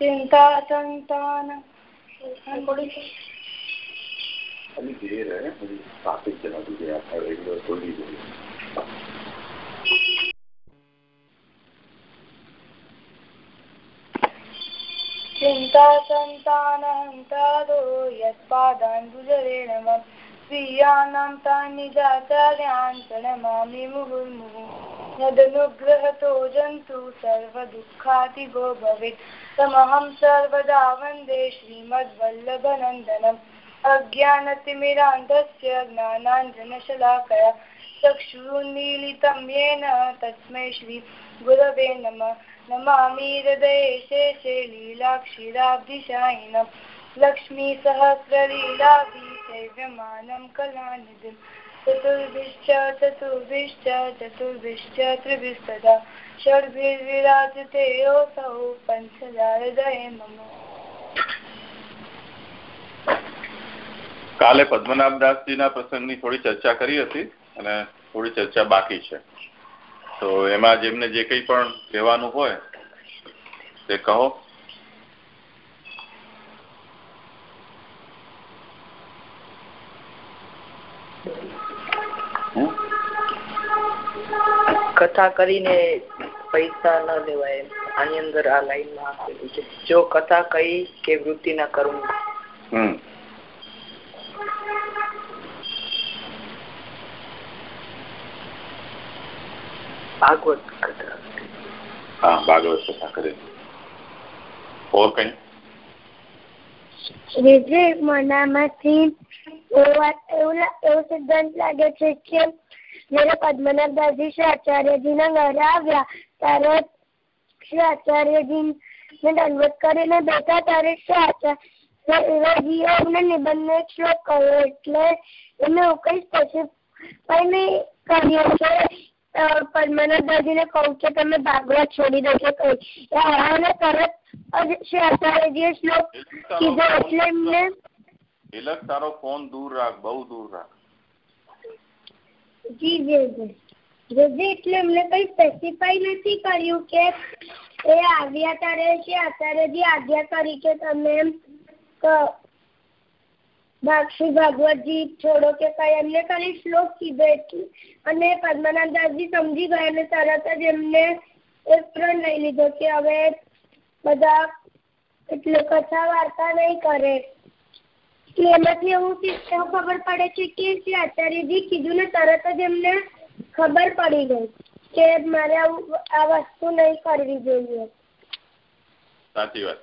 चिंता संतान अभी देर है काफी चला दीजिए आप एक बार खोल दीजिए चिन्ता सन्तानहन्तादो यत्पादान्बुजरेण मम स्वीयानां तानि जाचार्यान् प्रणमामि मुहुर्मुहुः यदनुग्रहतो जन्तु सर्वदुःखातिगो भवेत् तमहं सर्वदा वन्दे श्रीमद्वल्लभनन्दनम् अज्ञानतिमिरान्धस्य ज्ञानाञ्जनशलाकया चक्षुरुन्मीलितं येन तस्मै श्रीगुरवे नमः नमामि हृदये शेषे लीलाक्षीराब्धिशायिनं लक्ष्मीसहस्रलीलाभिसेव्यमानं कलानिधिं चतुर्भिश्च चतुर्भिश्च चतुर्भिश्च त्रिभिस्तदा षड्भिर्विराजते योऽसौ पञ्चदा हृदये मम કાલે પદ્મનાભદાસજીના પ્રસંગની થોડી ચર્ચા કરી હતી અને થોડી ચર્ચા બાકી છે તો એમાં જેમને જે કંઈ પણ કહેવાનું હોય તે કહો કથા કરીને પૈસા ન લેવાય આની અંદર આ લાઈનમાં આપેલું છે. જો કથા કહી કે વૃત્તિ ના કરવું હમ. ભાગવત કથા. હા ભાગવત કથા કરે. ઓર કઈ? વિજય મનામાંથી એવો સિદ્ધાંત લાગે છે કે જયારે પદ્મનાભદાસજી શ્રી આચાર્યજી ના ઘરે આવ્યા ત્યારે શ્રી આચાર્યજી ને દંડવત કરીને બેઠા ત્યારે શ્રી આચાર્યજીએ એમને નિબંધ એક શ્લોક કહ્યો એટલે એમને એવું કઈ સ્પેસિફાઈ કર્યું છે પદ્મનાભદાસજી ને કહું કે તમે ભાગવત છોડી દો કે કઈ અને તરત શ્રી આચાર્યજીએ શ્લોક કીધો એટલે એમને તિલક તારો ફોન દૂર રાખ બહુ દૂર રાખ. જી જી જી એટલે એમને કઈ સ્પેસિફાઈ નથી કર્યું કે એ આવ્યા ત્યારે છે આચાર્યજી આજ્ઞા કરી કે તમે શ્રી ભાગવતજી છોડો કે કઈ, એમને ખાલી શ્લોક કીધો એટલે. અને પદ્મનાભદાસજી સમજી ગયા અને તરત જ એમને એક પ્રણ લઈ લીધો કે હવે બધા એટલે કથા વાર્તા નહીં કરે. એમાંથી એવું ખબર પડે છે કે શ્રી આચાર્યજી કીધું ને તરત જ એમને ખબર પડી ગઈ કે મારે આ વસ્તુ નહીં કરવી જોઈએ. સાચી વાત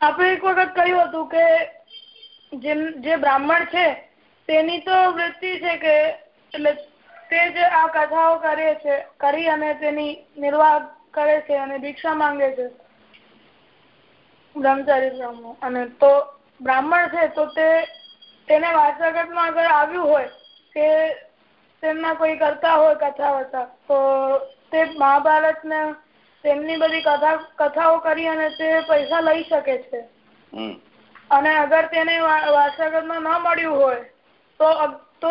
આપણે એક વખત કહ્યું હતું કે જેમ જે બ્રાહ્મણ છે તેની તો વૃત્તિ છે કે એટલે તે જે આ કથાઓ કરે છે કરી અને તેની નિર્વાહ કરે છે અને ભિક્ષા માંગે છે. બ્રહ્મચારી અને તો બ્રાહ્મણ છે તો તે તેને વાસગતમાં આગળ આવ્યું હોય કે તેમના કોઈ કરતા હોય કથા વથા તો તે મહાભારત ને તેમની બધી કથા કથાઓ કરી અને તે પૈસા લઈ શકે છે. અને અગર તેને વાસગતમાં ન મળ્યું હોય તો તો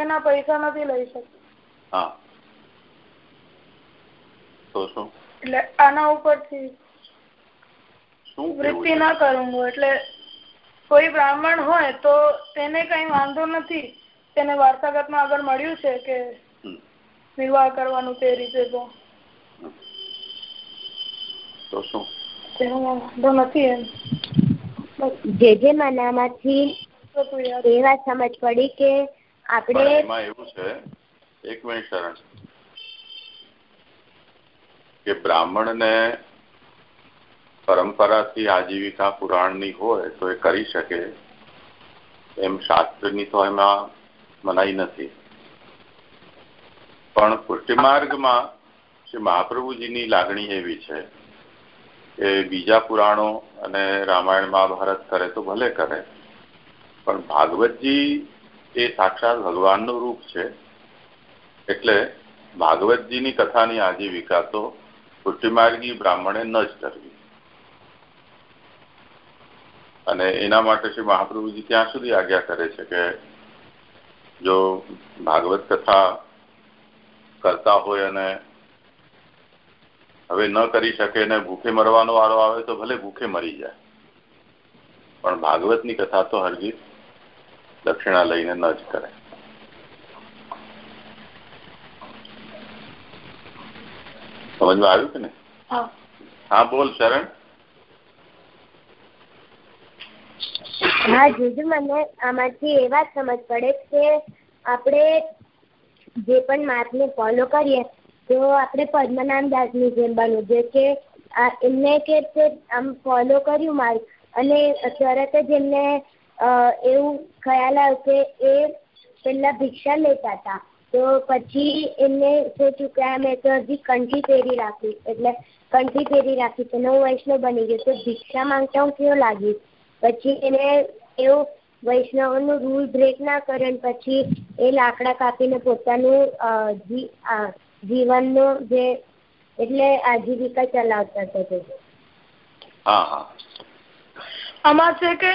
તેના પૈસા નથી લઈ શકતા. એટલે આના ઉપરથી વૃત્તિ ના કરું એટલે કોઈ બ્રાહ્મણ હોય તો તેને કઈ વાંધો નથી. તેને વાર્તાગતમાં આગળ મળ્યું છે કે વિવાહ કરવાનું તે રીતે તો. વાંધો નથી એમ. જે જે મનામાંથી એ વાત સમજ પડી કે આપણે એમાં એવું છે, એક મિનિટ શરણ. કે બ્રાહ્મણ ને પરંપરાથી આજીવિકા પુરાણની હોય તો એ કરી શકે. એમ શાસ્ત્રની તો એમાં મનાઈ નથી. પણ પુષ્ટિમાર્ગમાં શ્રી મહાપ્રભુજીની લાગણી એવી છે કે બીજા પુરાણો અને રામાયણ મહાભારત કરે તો ભલે કરે. પણ ભાગવતજી એ સાક્ષાત ભગવાનનું રૂપ છે. એટલે ભાગવતજીની કથાની આજીવિકા તો પુષ્ટિમાર્ગી બ્રાહ્મણે ન જ કરવી. અને એના માટે શ્રી મહાપ્રભુજી ત્યાં સુધી આજ્ઞા કરે છે કે જો ભાગવત કથા કરતા હોય અને હવે ન કરી શકે ને ભૂખે મરવાનો વારો આવે તો ભલે ભૂખે મરી જાય. પણ ભાગવતની કથા તો હરગીત દક્ષિણા લઈને ન જ કરે. સમજમાં આવ્યું કે ને હા. બોલ શરણ. હા જીજુ મને આમાંથી એ વાત સમજ પડે કે આપણે જે પણ માર્ગને ફોલો કરીએ તો આપણે પદ્મનામ દાસની જેમ બનવું જોઈએ કે એમને કે આમ ફોલો કર્યું માર્ગ અને તરત જ એમને એવું ખ્યાલ આવ્યો કે એ પેલા ભિક્ષા લેતા હતા. તો પછી એમને સોચ્યું કે મેં તો હજી કંઠી પહેરી રાખી એટલે કંઠી પહેરી રાખી તો હું વૈષ્ણવ બની ગયો. તો ભિક્ષા માંગતા હું કેવું લાગીશ પછી એને એવું વૈષ્ણવનો રૂલ બ્રેક ના કરે પછી એ લાકડા કાપીને પોતાનું જીવનનો જે એટલે આજીવિકા ચલાવતા હતા હા હા. આમાં છે કે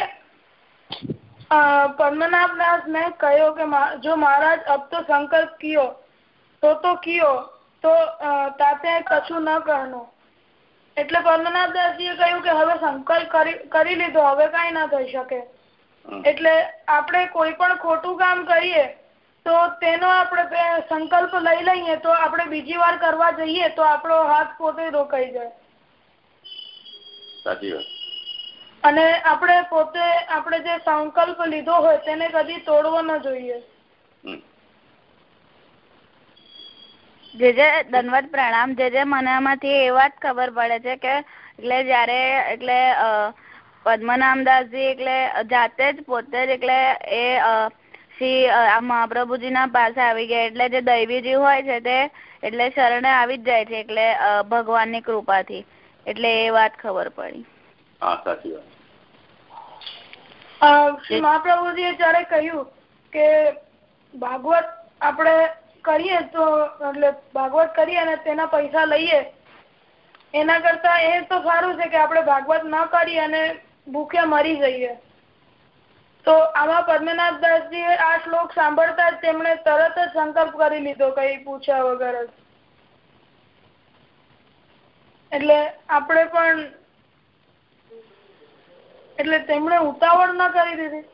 પદ્મનાભ દાસ ને કહ્યો કે જો મહારાજ અબ તો સંકલ્પ કિયો તો તો કિયો તો તાતે કશું ન કહનું એટલે પદ્મનાભદાસજી એ કહ્યું કે હવે સંકલ્પ કરી લીધો હવે કઈ ના થઈ શકે. એટલે આપણે કોઈ પણ ખોટું કામ કરીએ તો તેનો આપણે સંકલ્પ લઈ લઈએ તો આપણે બીજી વાર કરવા જઈએ તો આપણો હાથ પોતે રોકાઈ જાય. સાચી વાત. અને આપણે પોતે આપણે જે સંકલ્પ લીધો હોય તેને કદી તોડવો ન જોઈએ. જે જે દનવત પ્રણામ જે જે મને એમાંથી એ વાત ખબર પડે છે કે એટલે જયારે એટલે પદ્મનામદાસજી એટલે જાતે જ પોતે જ એટલે એ શ્રી આ મહાપ્રભુજીના પાસે આવી ગયા. એટલે જે દૈવીજી હોય છે તે એટલે શરણે આવી જ જાય છે એટલે ભગવાનની કૃપાથી. એટલે એ વાત ખબર પડી. હા સાચી વાત. મહાપ્રભુજીએ જયારે કહ્યું કે ભાગવત આપણે કરીએ તો એટલે ભાગવત કરીએ અને તેના પૈસા લઈએ એના કરતા એ તો સારું છે કે આપણે ભાગવત ન કરીએ અને ભૂખે મરી જઈએ. તો આમાં પદ્મનાથ દાસજી આ શ્લોક સાંભળતા જ તેમણે તરત જ સંકલ્પ કરી લીધો કઈ પૂછ્યા વગર જ. એટલે આપણે પણ એટલે તેમણે ઉતાવળ ના કરી દીધી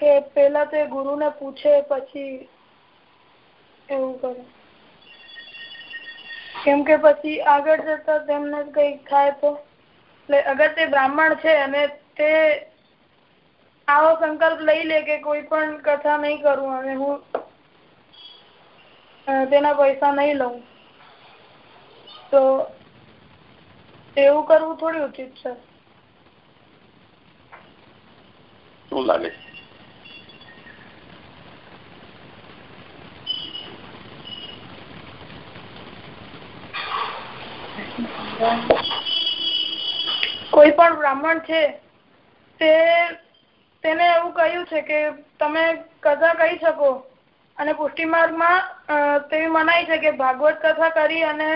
કે પેલા તે ગુરુ ને પૂછે, પછી એવું કરે. કેમ કે પછી આગળ જતા તેમને કઈ થાય તો. એટલે અગર તે બ્રાહ્મણ છે અને તે આવો સંકલ્પ લઈ લે કે કોઈ પણ કથા નહીં કરું અને હું તેના પૈસા નહીં લઉં, તો એવું કરવું થોડી ઉચિત છે. શું લાગે કોઈ પણ બ્રાહ્મણ છે, તે તેને એવું કહ્યું છે કે તમે કથા કહી શકો અને પુષ્ટિમાર્ગમાં તેવી મનાય છે કે ભાગવત કથા કરી અને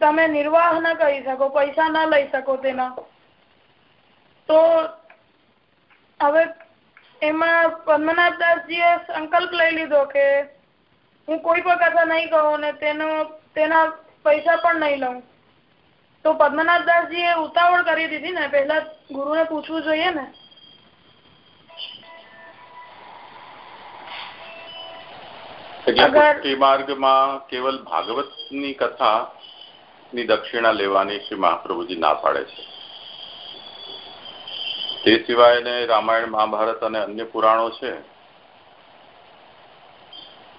તમે નિર્વાહ ના કરી શકો, પૈસા ના લઈ શકો તેના. તો હવે એમાં પદ્મનાભદાસજી એ સંકલ્પ લઈ લીધો કે હું કોઈ પણ કથા નહીં કહું ને તેનો તેના પૈસા પણ નહીં લઉં. તો પદ્મનાભદાસજી એ ઉતાવળ કરી દીધી ને પહેલા ગુરુને પૂછવું જોઈએ ને. એટલે માર્ગમાં કેવલ ભાગવતની કથા ની દક્ષિણા લેવાની શ્રી મહાપ્રભુજી ના પાડે છે. તે સિવાય ને રામાયણ, મહાભારત અને અન્ય પુરાણો છે.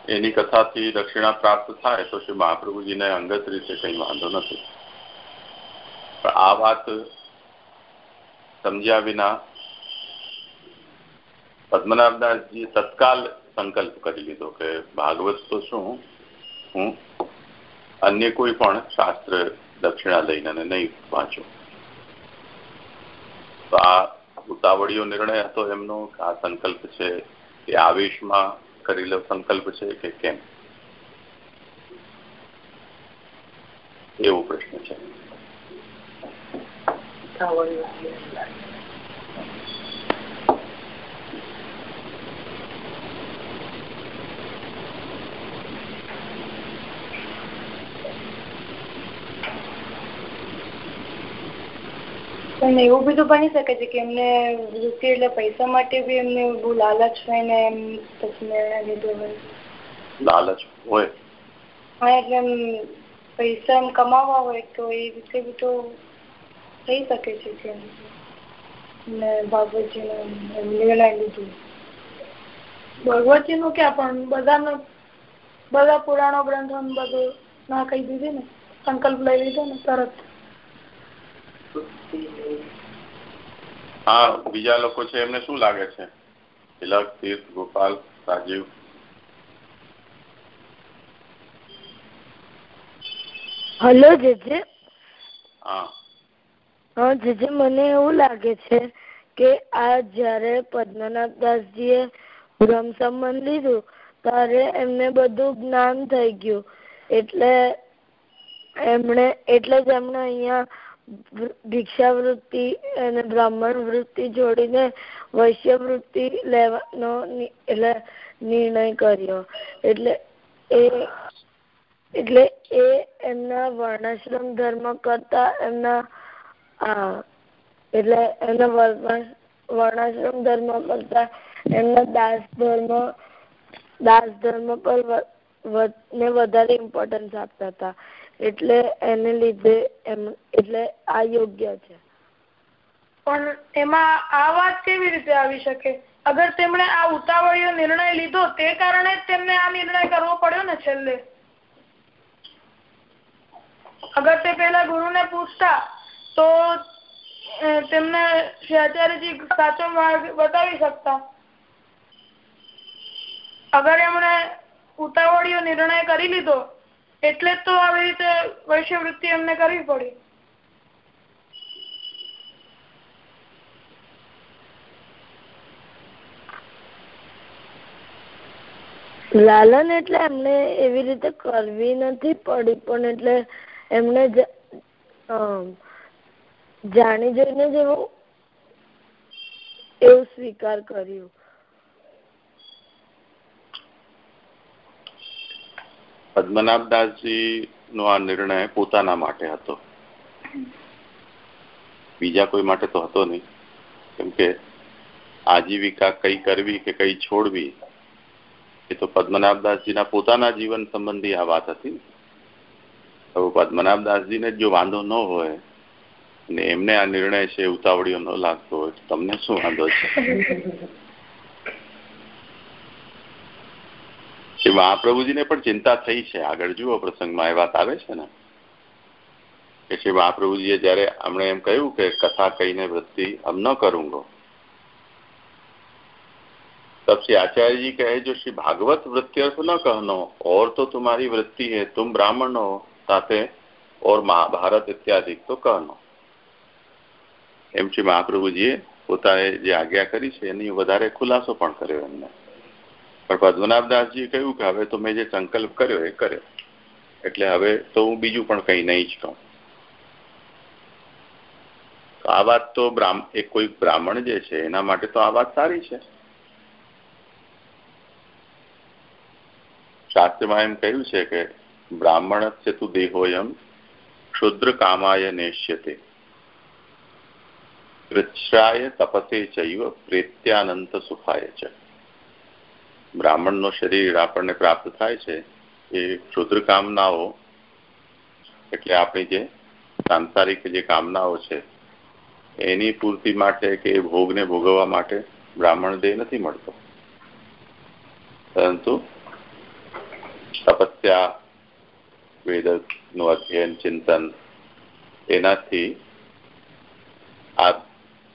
એની કથાથી દક્ષિણા પ્રાપ્ત થાય તો શ્રી મહાપ્રભુજીને અંગત રીતે કઈ વાંધો નથી. પણ આ વાત સમજ્યા વિના પદ્મનાભદાસજી તત્કાલ સંકલ્પ કરી લીધો કે ભાગવત તો શું? હું અન્ય કોઈ પણ શાસ્ત્ર દક્ષિણા લઈને નહીં વાંચું. તો આ ઉતાવળીયો નિર્ણય હતો, એમનો આ સંકલ્પ છે એ આવેશમાં કરેલો સંકલ્પ છે કે કેમ? એવો પ્રશ્ન છે. પણ એવું બધું બની શકે છે કે એમને વૃત્તિ એટલે પૈસા માટે બી એમને બહુ લાલચ હોય ને એમ પછી નિર્ણય લીધો હોય. લાલચ હોય? હા એટલે એમ પૈસા એમ કમાવા હોય તો એ રીતે બી તો થઈ શકે છે કે ને એમ નિર્ણય લીધું. ભગવતજીનું ક્યાં પણ બધાનો બધા પુરાણો ગ્રંથો બધું ના કહી દીધી ને સંકલ્પ લઈ લીધો ને તરત. હા બીજા લોકો છે એમને શું લાગે છે? તિલક તીર્થ ગોપાલ રાજીવ? Hello JJ. હા. જેજે મને એવું લાગે છે કે આ જયારે પદ્મનાભ દાસજીએ બ્રહ્મ સંબંધ લીધું ત્યારે એમને બધું જ્ઞાન થઈ ગયું. એટલે એમણે એટલે જ એમણે અહીંયા ભિક્ષાવૃત્તિ અને બ્રાહ્મણ વૃત્તિ જોડીને વૈશ્ય વૃત્તિ લેવાનો એટલે નિર્ણય કર્યો. એટલે એ એટલે એ એમના વર્ણાશ્રમ ધર્મ કરતા એમના એટલે એમના વર્ણાશ્રમ ધર્મ કરતા એમના દાસ ધર્મ દાસ ધર્મ પર ને વધારે ઇમ્પોર્ટન્સ આપતા હતા. એટલે એને લીધે એમ, એટલે આ યોગ્ય છે. પણ એમાં આ વાત કેવી રીતે આવી શકે? અગર તેમણે આ ઉતાવળીયો નિર્ણય લીધો, તે કારણે તેમને આ નિર્ણય કરવો પડ્યો ને છેલ્લે. અગર તે પેલા ગુરુને પૂછતા, તો તેમને શ્રી આચાર્યજી સાચો માર્ગ બતાવી શકતા. અગર એમણે ઉતાવળીયો નિર્ણય કરી લીધો એટલે તો આવી રીતે વૈશ્યવૃત્તિ એમને કરવી પડી. લાલન એટલે એમને એવી રીતે કરવી નથી પડી, પણ એટલે એમને જાણી જોઈને જ એવું સ્વીકાર કર્યું. પદ્મનાભદાસજી નો આ નિર્ણય પોતાના માટે હતો. બીજા કોઈ માટે તો હતો નહીં. કેમ આજીવિકા કઈ કરવી કે કઈ છોડવી, એ તો પદ્મનાભદાસજીના પોતાના જીવન સંબંધી આ વાત હતી. તો પદ્મનાભદાસજીને જો વાંધો ન હોય અને એમને આ નિર્ણય છે, ઉતાવળીઓ ન લાગતો હોય, તો તમને શું વાંધો છે? છે મહાપ્રભુજીને પણ ચિંતા થઈ છે. આગળ જુઓ પ્રસંગમાં એ વાત આવે છે ને? કે શ્રી મહાપ્રભુજીએ જયારે એમણે એમ કહ્યું કે કથા કહીને વૃત્તિ હમ ન કરુંગો. तब श्री आचार्य जी कहे जो श्री भागवत वृत्ति अर्थ न कहनो और तो तुम्हारी वृत्ति है तुम ब्राह्मण हो साथे और महाभारत इत्यादि तो એમ શ્રી મહાપ્રભુજીએ પોતાએ જે આજ્ઞા કરી છે, એની વધારે ખુલાસો પણ કર્યો એમને. પણ પદ્મનાભદાસજીએ કહ્યું કે હવે તો મેં જે સંકલ્પ કર્યો એ કર્યો. એટલે હવે તો હું બીજું પણ કંઈ નહીં જ કહું. તો આ વાત તો એક કોઈ બ્રાહ્મણ જે છે, એના માટે તો આ વાત સારી છે. શાસ્ત્રમાં એમ કહ્યું છે કે બ્રાહ્મણ તું દેહોયમ ક્ષુદ્ર કામાય નેષ્યતે. કૃચ્છાય તપસે ચૈવ પ્રેત્યાનંત સુખાય છે બ્રાહ્મણનો શરીર આપણને પ્રાપ્ત થાય છે, એ ક્ષુદ્ર કામનાઓ, એટલે આપણી જે સાંસારિક જે કામનાઓ છે, એની પૂર્તિ માટે કે ભોગને ભોગવવા માટે બ્રાહ્મણ દેહ નથી મળતો. પરંતુ તપસ્યા વેદનું અધ્યયન, ચિંતન, એનાથી આ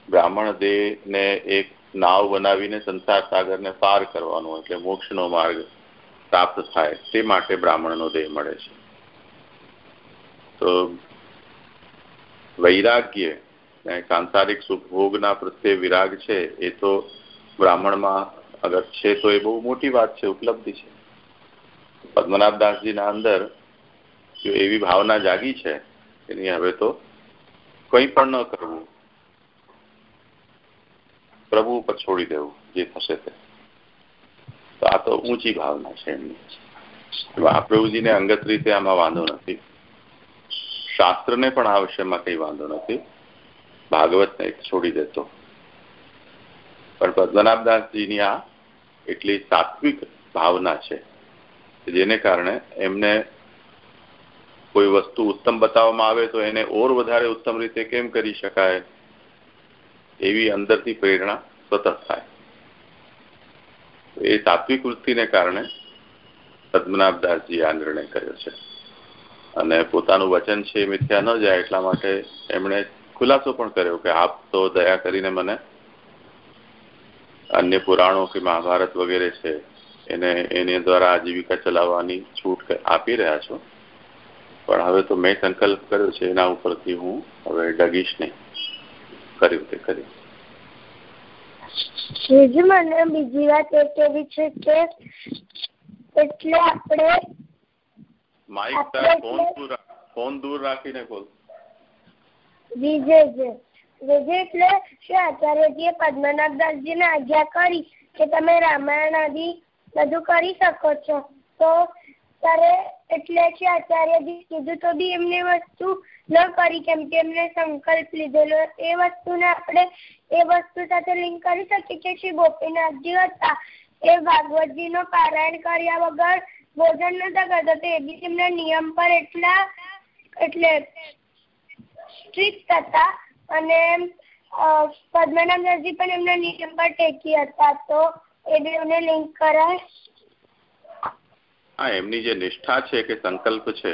બ્રાહ્મણ દેહ ને એક નાવ બનાવીને સંસાર સાગરને પાર કરવાનો એટલે મોક્ષનો માર્ગ પ્રાપ્ત થાય, તે માટે બ્રાહ્મણનો દેહ મળે છે. તો વૈરાગ્ય સાંસારિક સુખભોગના પ્રત્યે વિરાગ છે, એ તો બ્રાહ્મણમાં અગર છે તો એ બહુ મોટી વાત છે, ઉપલબ્ધિ છે. પદ્મનાભદાસજીના અંદર જો એવી ભાવના જાગી છે, એની હવે તો કંઈ પણ ન કરવું. પ્રભુ ઉપર છોડી દેવું, જે થશે તે. તો આ તો ઊંચી ભાવના છે એમની. મહાપ્રભુજીને અંગત રીતે આમાં વાંધો નથી. શાસ્ત્રને પણ આ વિષયમાં કઈ વાંધો નથી. ભાગવતને છોડી દેતો. પણ પદ્મનાભદાસજીની આ એટલી સાત્વિક ભાવના છે જેને કારણે એમને કોઈ વસ્તુ ઉત્તમ બતાવવામાં આવે તો એને ઓર વધારે ઉત્તમ રીતે કેમ કરી શકાય? એવી અંદરથી પ્રેરણા સતત થાય. એ તાત્વિક વૃત્તિને કારણે પદ્મનાભદાસજી આ નિર્ણય કર્યો છે. અને પોતાનું વચન છે મિથ્યા ન જાય એટલા માટે એમણે ખુલાસો પણ કર્યો કે આપ તો દયા કરીને મને અન્ય પુરાણો કે મહાભારત વગેરે છે, એને એની દ્વારા આજીવિકા ચલાવવાની છૂટ આપી રહ્યા છો. પણ હવે તો મેં સંકલ્પ કર્યો છે એના ઉપરથી હું હવે ડગીશ નહીં. કર્યું તે કર્યું મને બીજી વાત એ કેવી છે કે એટલે આપણે માઈક તાર ફોન દૂર ફોન દૂર રાખીને બોલ વિજય વિજય એટલે શ્રી આચાર્યજીએ પદ્મનાભદાસજીને આજ્ઞા કરી કે તમે રામાયણ આદિ બધું કરી શકો છો તો ત્યારે એટલે છે આચાર્યજી કીધું તો બી એમને વસ્તુ ન કરી કેમ કે એમને સંકલ્પ લીધેલો એ વસ્તુને આપણે એ વસ્તુ સાથે લિંક કરી શકીએ કે શ્રી ગોપીનાથજી હતા. એ ભાગવતજીનો પારાયણ કર્યા વગર ભોજન નતા કરતા તો એ બી એમના નિયમ પર એટલા એટલે સ્ટ્રિક્ટ હતા અને પદ્મનાભદાસજી પણ એમના નિયમ પર ટેકી હતા. તો એ બેને લિંક કરાય. હા એમની જે નિષ્ઠા છે કે સંકલ્પ છે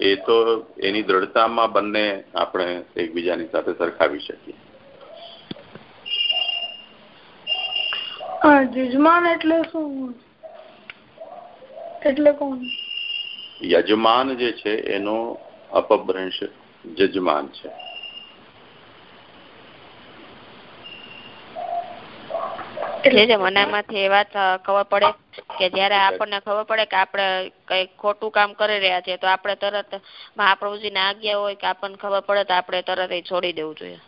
એ તો એની દ્રઢતામાં બંને આપણે એકબીજાની સાથે સરખાવી શકીએ. યજમાન એટલે શું? એટલે કોણ? યજમાન જે છે એનો અપભ્રંશ જજમાન છે. એટલે જે મને એમાંથી એ વાત ખબર પડે કે જયારે આપણને ખબર પડે કે આપણે કઈ ખોટું કામ કરી રહ્યા છે તો આપણે તરત મહાપ્રભુજી ની આજ્ઞા હોય કે આપણને ખબર પડે તો આપણે તરત એ છોડી દેવું જોઈએ.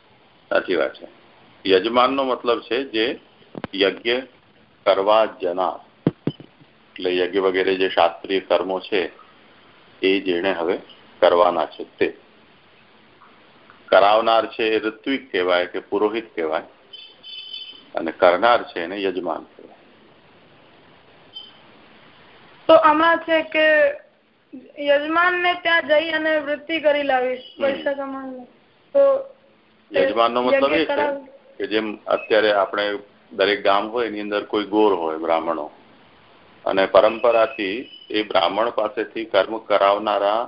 સાચી વાત છે. યજમાન નો મતલબ છે જે યજ્ઞ કરવા જનાર. એટલે યજ્ઞ વગેરે જે શાસ્ત્રીય કર્મો છે એ જેને હવે કરવાના છે તે. કરાવનાર છે એ ઋત્વિક કહેવાય કે પુરોહિત કહેવાય. અને કરનાર છે એને યજમાન કહેવાય. તો આમાં છે કે યજમાન ને ત્યાં જઈ અને વૃત્તિ કરી લાવીશ પૈસા કમાવી તો યજમાન નો મતલબ એ છે કે જેમ અત્યારે આપણે દરેક ગામ હોય એની અંદર કોઈ ગોર હોય બ્રાહ્મણો. અને પરંપરાથી એ બ્રાહ્મણ પાસેથી કર્મ કરાવનારા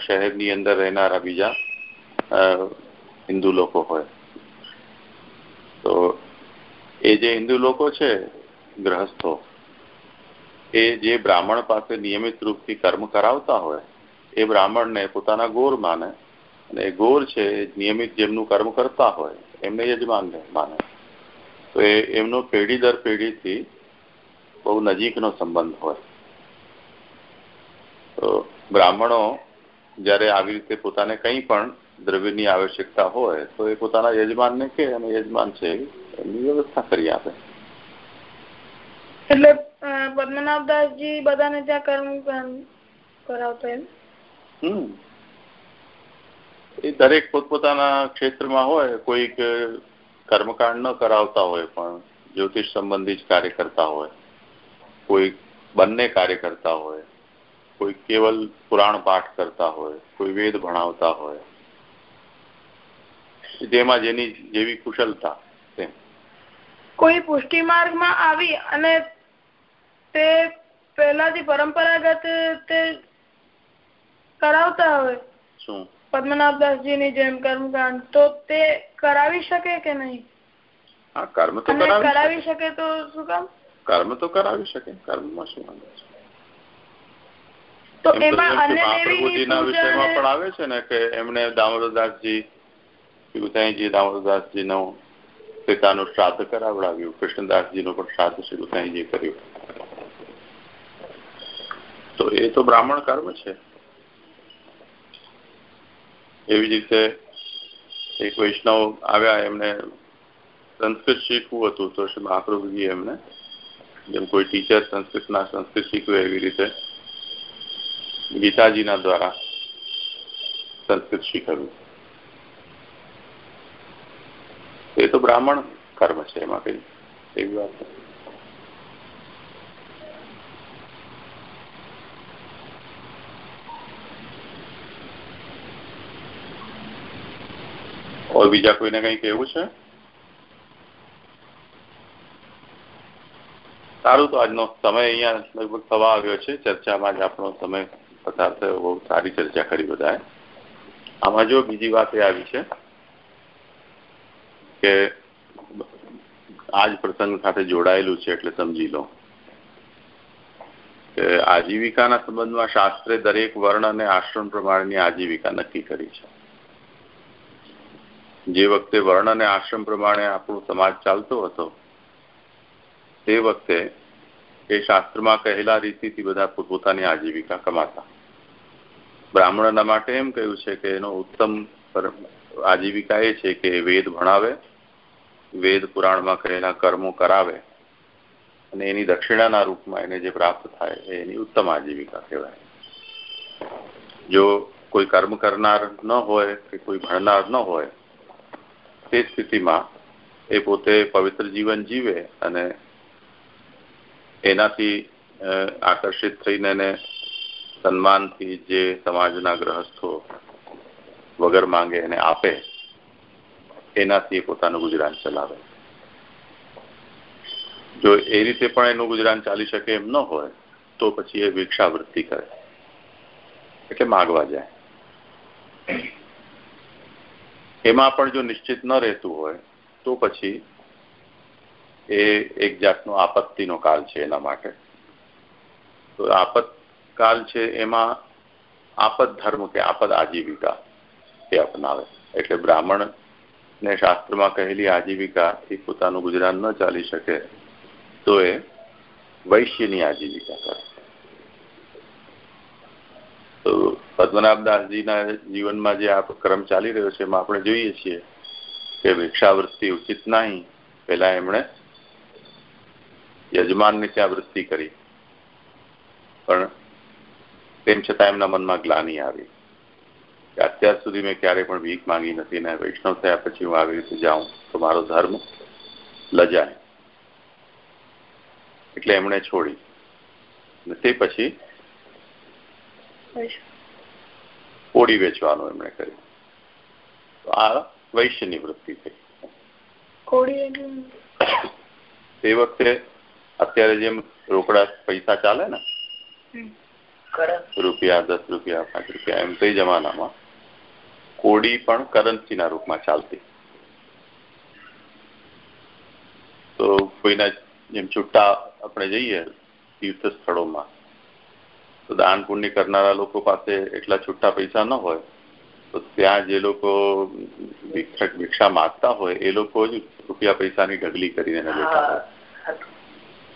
શહેરની અંદર રહેનારા બીજા હિન્દુ લોકો હોય. તો એ જે હિન્દુ લોકો છે ગ્રહસ્થો એ જે બ્રાહ્મણ પાસે નિયમિત રૂપથી કર્મ કરાવતા હોય, એ બ્રાહ્મણને પોતાના ગોર માને. અને એ ગોર છે નિયમિત જેમનું કર્મ કરતા હોય, એમને યજમાન માને તો એ એમનો પેઢી દર પેઢીથી બહુ નજીકનો સંબંધ હોય. તો બ્રાહ્મણો જ્યારે આવી રીતે પોતાને કંઈ પણ દ્રવ્યની આવશ્યકતા હોય, તો એ પોતાના યજમાનને કે અને યજમાન છે, એમની વ્યવસ્થા કરી આપે. એટલે પદ્મનાભદાસજી બધાને ત્યાં કર્મ કરાવતા એમ. હમ. એ દરેક પોતપોતાના ક્ષેત્રમાં હોય કોઈક કર્મકાંડ ન કરાવતા હોય પણ જ્યોતિષ સંબંધી જ કાર્ય કરતા હોય. કોઈ બંને કાર્ય કરતા હોય. કોઈ કેવલ પુરાણ પાઠ કરતા હોય કોઈ વેદ ભણાવતા હોય. જેમાં જેની જેવી કુશળતા કોઈ પુષ્ટિ માર્ગમાં આવી અને તે પહેલાથી પરંપરાગત તે કરાવતા હોય. શું? પદ્મનાભદાસજીની જેમ કર્મકાંડ તો તે કરાવી શકે કે નહીં? હા કર્મ તો કરાવી શકે. તો શું કામ? કર્મ તો કરાવી શકે કર્મમાં શું વાંધો છે? તો એમાં કે અન્ય દેવીની મહાપ્રભુજીના વિષયમાં પૂજા પણ આવે છે ને કે એમણે દામોદરદાસજી ગુસાઈજી દામોદરદાસજીનો પિતાનું શ્રાદ્ધ કરાવડાવ્યું કૃષ્ણદાસજીનું પણ શ્રાદ્ધ શ્રી ગુસાઈજીએ કર્યું. તો એ તો બ્રાહ્મણ કર્મ છે. એવી જ રીતે એક વૈષ્ણવ આવ્યા, એમને સંસ્કૃત શીખવું હતું તો શ્રી મહાપ્રભુજી એમને, જેમ કોઈ ટીચર સંસ્કૃતના સંસ્કૃત શીખવે એવી રીતે, ગીતાજીના દ્વારા સંસ્કૃત શીખવ્યું. એ તો બ્રાહ્મણ કર્મ છે એમાં કઈ એવી વાત બીજા કોઈને કઈ કેવું છે? સારું, તો આજનો સમય અહીંયા લગભગ થવા આવ્યો છે. ચર્ચામાં જ આપણો સમય પસાર થયો. બહુ સારી ચર્ચા કરી બધાએ. આમાં જો બીજી વાત એ આવી છે કે આજ પ્રસંગ સાથે જોડાયેલું છે, એટલે સમજી લો કે આજીવિકાના સંબંધમાં શાસ્ત્રે દરેક વર્ણ અને આશ્રમ પ્રમાણેની આજીવિકા નક્કી કરી છે. જે વખતે વર્ણ અને આશ્રમ પ્રમાણે આપણો સમાજ ચાલતો હતો, તે વખતે એ શાસ્ત્રમાં કહેલા રીતિથી બધા પોતપોતાની આજીવિકા કમાતા. બ્રાહ્મણના માટે એમ કહ્યું છે કે એનો ઉત્તમ આજીવિકા એ છે કે વેદ ભણાવે, વેદ પુરાણમાં કહેલા કર્મો કરાવે અને એની દક્ષિણાના રૂપમાં એને જે પ્રાપ્ત થાય એની ઉત્તમ આજીવિકા કહેવાય. જો કોઈ કર્મ કરનાર ન હોય કે કોઈ ભણનાર ન હોય તે સ્થિતિમાં એ પોતે પવિત્ર જીવન જીવે અને એનાથી આકર્ષિત થઈને એને સન્માનથી જે સમાજના ગ્રહસ્થો વગર માંગે એને આપે, એનાથી પોતાનું ગુજરાન ચલાવે. જો એ રીતે પણ એનું ગુજરાન ચાલી શકે એમ ન હોય, તો પછી એ ભિક્ષાવૃત્તિ કરે. એટલે માગવા જાય. એમાં પણ જો નિશ્ચિત ન રહેતું હોય, તો પછી એ એક જાતનો આપત્તિનો કાળ છે એના માટે. તો આપતકાલ છે એમાં આપદ ધર્મ કે આપદ આજીવિકા એ અપનાવે. એટલે બ્રાહ્મણ ને શાસ્ત્રમાં કહેલી આજીવિકા એ પોતાનું ગુજરાન ન ચાલી શકે તો એ વૈશ્યની આજીવિકા કરે. તો પદ્મનાભદાસજીના જીવનમાં જે આ ક્રમ ચાલી રહ્યો છે એમાં આપણે જોઈએ છીએ કે ભિક્ષાવૃત્તિ ઉચિત નહીં. પહેલા એમણે યજમાનને ત્યાં વૃત્તિ કરી. પણ તેમ છતાં એમના મનમાં ગ્લાની આવી. કે અત્યાર સુધી મેં ક્યારેય પણ ભીખ માંગી નથી ને વૈષ્ણવ થયા પછી હું આવી રીતે જાઉં તો મારો ધર્મ લજાય. એટલે એમણે છોડી. તે પછી કોડી વેચવાનું એમણે કર્યું. આ વૈશ્યની વૃત્તિ થઈ. તે વખતે અત્યારે જેમ રોકડા પૈસા ચાલે ને રૂપિયા દસ રૂપિયા પાંચ રૂપિયા એમ તે જમાનામાં કોડી પણ કરન્સીના રૂપમાં ચાલતી. તો કોઈના જેમ છુટ્ટા આપણે જઈએ તીર્થ સ્થળોમાં તો દાન પુણ્ય કરનારા લોકો પાસે એટલા છૂટા પૈસા ન હોય તો ત્યાં જે લોકો ભિક્ષક ભિક્ષા માગતા હોય એ લોકો જ રૂપિયા પૈસાની ઢગલી કરીને બેઠા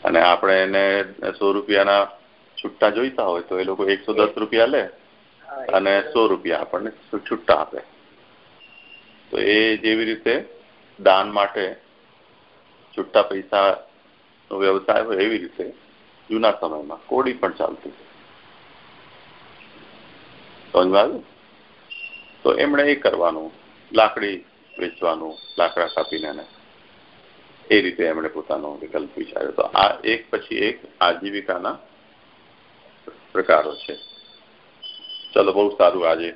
અને આપણે એને સો રૂપિયાના છૂટા જોઈતા હોય તો એ લોકો એકસો દસ રૂપિયા લે અને સો રૂપિયા આપણને છુટ્ટા આપે. તો એ જેવી રીતે દાન માટે છુટ્ટા પૈસા નો વ્યવસાય હોય એવી રીતે જૂના સમયમાં કોડી પણ ચાલતી. સમજમાં તો એમણે એ કરવાનું, લાકડી વેચવાનું, લાકડા કાપીને એ રીતે એમણે પોતાનો વિકલ્પ વિચાર્યો. તો આ એક પછી એક આજીવિકાના પ્રકારો છે. ચલો, બહુ સારું આજે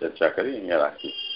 ચર્ચા કરી, અહીંયા રાખીએ.